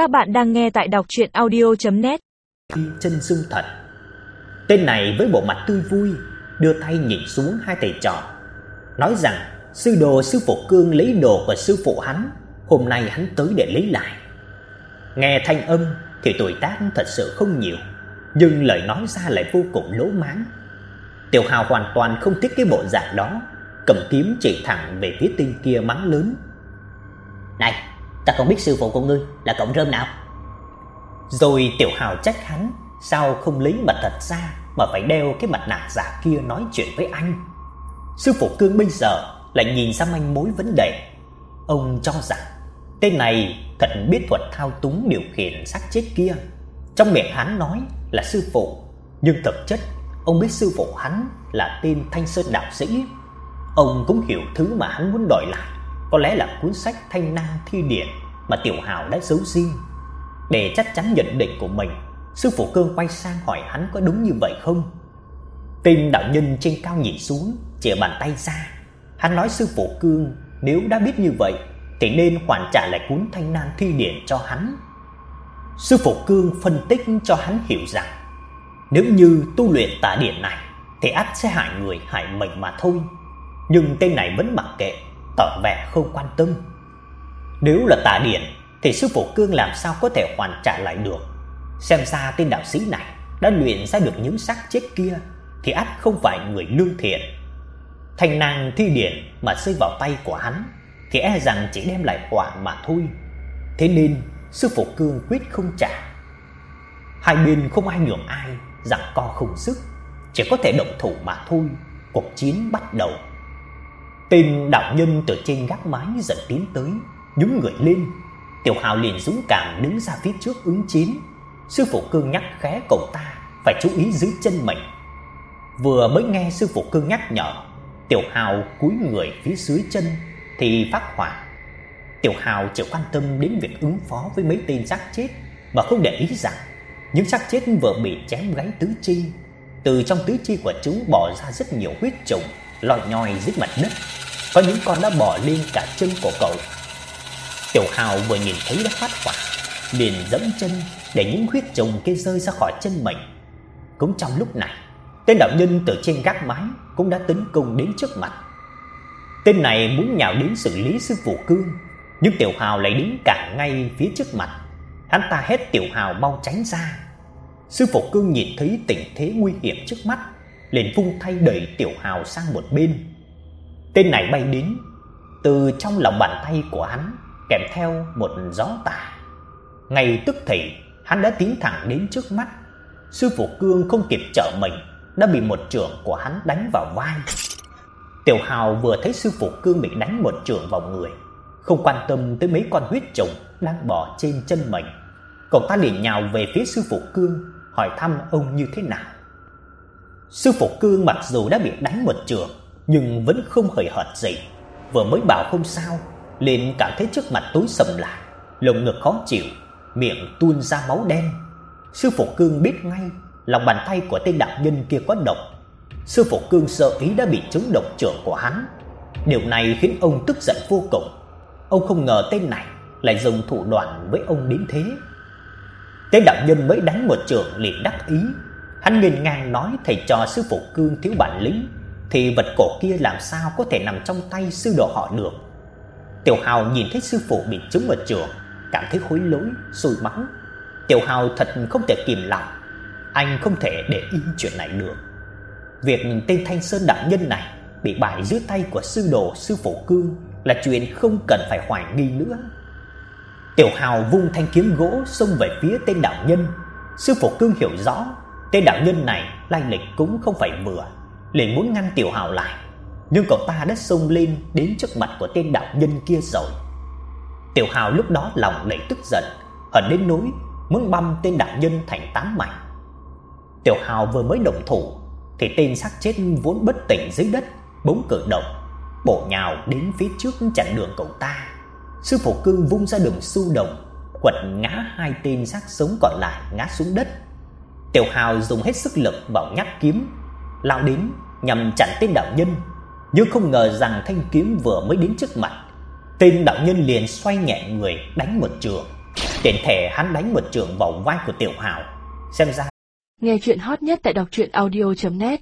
Các bạn đang nghe tại đọc chuyện audio.net Chân dung thật, Tên này với bộ mặt tươi vui, Đưa tay nhìn xuống hai thầy trò, Nói rằng, sư đồ, sư phụ cương lấy đồ của sư phụ hắn, Hôm nay hắn tới để lấy lại. Nghe thanh âm thì tuổi tác thật sự không nhiều, Nhưng lời nói ra lại vô cùng lỗ máng. Tiểu Hào hoàn toàn không thích cái bộ dạng đó, Cầm kiếm chỉ thẳng về phía tên kia mắng lớn. Ta không biết sư phụ của ngươi là cộng rơm nào. Rồi Tiểu Hào trách hắn, Sao không lấy mặt thật ra Mà phải đeo cái mặt nạ giả kia nói chuyện với anh? Sư phụ cương bây giờ Lại nhìn ra manh mối vấn đề. Ông cho rằng Tên này thật biết thuật thao túng điều khiển xác chết kia. Trong miệng hắn nói là sư phụ, Nhưng thực chất Ông biết sư phụ hắn là tên Thanh Sơn đạo sĩ. Ông cũng hiểu thứ mà hắn muốn đòi lại có lẽ là cuốn sách Thanh Nam Thi Điển mà Tiểu Hào đã giấu riêng. Để chắc chắn nhận định của mình, sư phụ Cương quay sang hỏi hắn có đúng như vậy không. Tên đạo nhân trên cao nhìn xuống, chìa bàn tay ra. Hắn nói sư phụ Cương nếu đã biết như vậy thì nên hoàn trả lại cuốn Thanh Nam Thi Điển cho hắn. Sư phụ Cương phân tích cho hắn hiểu rằng nếu như tu luyện tà điển này thì ắt sẽ hại người hại mình mà thôi. Nhưng tên này vẫn mặc kệ tỏ vẻ không quan tâm. Nếu là tà điển thì sư phụ Cương làm sao có thể hoàn trả lại được? Xem ra tên đạo sĩ này đã luyện ra được những xác chết kia thì ắt không phải người lương thiện. Thanh năng thi điển mà rơi vào tay của hắn thì e rằng chỉ đem lại họa mà thôi. Thế nên sư phụ Cương quyết không trả. Hai bên không ai nhường ai, giằng co không sức, chỉ có thể động thủ mà thôi. Cuộc chiến bắt đầu. Tên đạo nhân từ trên gác mái dần tiến tới, nhúng người lên. Tiểu Hào liền dũng cảm đứng ra phía trước ứng chiến. Sư phụ cương nhắc khẽ cậu ta phải chú ý dưới chân mình. Vừa mới nghe sư phụ cương nhắc nhở, Tiểu Hào cúi người phía dưới chân thì phát hỏa. Tiểu Hào chỉ quan tâm đến việc ứng phó với mấy tên xác chết mà không để ý rằng những xác chết vừa bị chém gáy tứ chi, từ trong tứ chi của chúng bò ra rất nhiều huyết trùng lòi nhòi dưới mặt đất. Có những con đã bò lên cả chân của cậu. Tiểu Hào vừa nhìn thấy đã phát hỏa, liền dẫm chân để những huyết trùng kia rơi ra khỏi chân mình. Cũng trong lúc này, tên đạo nhân từ trên gác mái cũng đã tấn công đến trước mặt. Tên này muốn nhào đến xử lý sư phụ Cương, nhưng Tiểu Hào lại đứng cản ngay phía trước mặt. Hắn ta hét Tiểu Hào mau tránh ra. Sư phụ Cương nhìn thấy tình thế nguy hiểm trước mắt, liền vung tay đẩy Tiểu Hào sang một bên. Tên này bay đến từ trong lòng bàn tay của hắn, kèm theo một gió tà. Ngay tức thì, hắn đã tiến thẳng đến trước mắt. Sư phụ Cương không kịp trợ mình, đã bị một chưởng của hắn đánh vào vai. Tiểu Hào vừa thấy sư phụ Cương bị đánh một chưởng vào người, không quan tâm tới mấy con huyết trùng đang bò trên chân mình. Cậu ta liền nhào về phía sư phụ Cương, hỏi thăm ông như thế nào. Sư phụ Cương mặc dù đã bị đánh một trường nhưng vẫn không hời hợt gì. Vừa mới bảo không sao, liền cảm thấy trước mặt tối sầm lại, lồng ngực khó chịu, miệng tuôn ra máu đen. Sư phụ Cương biết ngay, lòng bàn tay của tên đạo nhân kia có độc. Sư phụ Cương sợ ý đã bị trúng độc trưởng của hắn. Điều này khiến ông tức giận vô cùng. Ông không ngờ tên này lại dùng thủ đoạn với ông đến thế. Tên đạo nhân mới đánh một trường liền đắc ý, Hắn nghiền ngang nói thầy trò sư phụ Cương thiếu bản lĩnh, thì vật cổ kia làm sao có thể nằm trong tay sư đồ họ được. Tiểu Hào nhìn thấy sư phụ bị trúng một trường, cảm thấy hối lỗi, sôi máu. Tiểu Hào thật không thể kìm lòng, anh không thể để yên chuyện này được. Việc tên Thanh Sơn đạo nhân này bị bại dưới tay của sư đồ sư phụ Cương là chuyện không cần phải hoài nghi nữa. Tiểu Hào vung thanh kiếm gỗ xông về phía tên đạo nhân. Sư phụ Cương hiểu rõ Tên đạo nhân này lai lịch cũng không phải vừa, liền muốn ngăn Tiểu Hào lại, nhưng cậu ta đã xông lên đến trước mặt của tên đạo nhân kia rồi. Tiểu Hào lúc đó lòng đầy tức giận, hận đến nỗi muốn băm tên đạo nhân thành tám mảnh. Tiểu Hào vừa mới động thủ thì tên xác chết vốn bất tỉnh dưới đất bỗng cử động, bổ nhào đến phía trước chặn đường cậu ta. Sư phụ Cương vung ra đường su đồng, quật ngã hai tên xác sống còn lại ngã xuống đất. Tiểu Hào dùng hết sức lực bảo nhát kiếm, lao đến nhằm chặn tên đạo nhân, nhưng không ngờ rằng thanh kiếm vừa mới đến trước mặt, tên đạo nhân liền xoay nhẹ người đánh một trường. Tiện thể hắn đánh một trường vào vai của Tiểu Hào, xem ra Nghe chuyện hot nhất tại đọc truyện audio net.